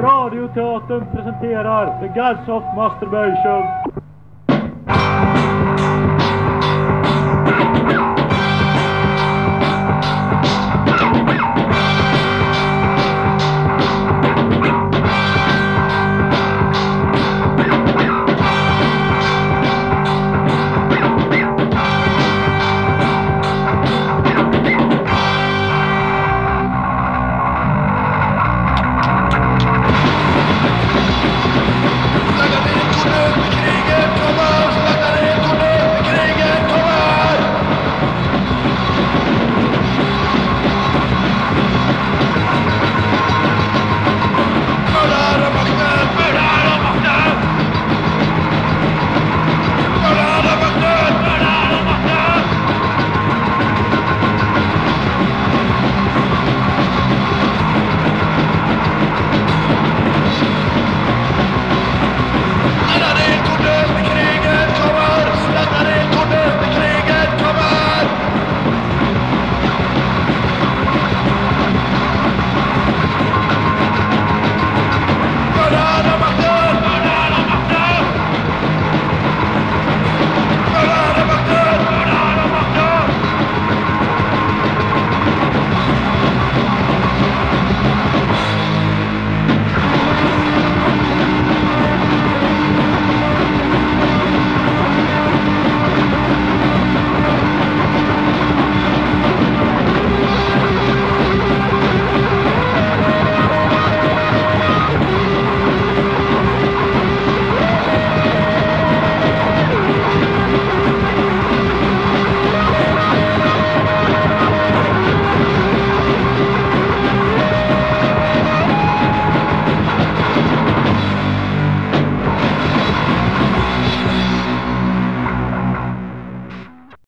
Radioteatern presenterar The Gods of Masturbation.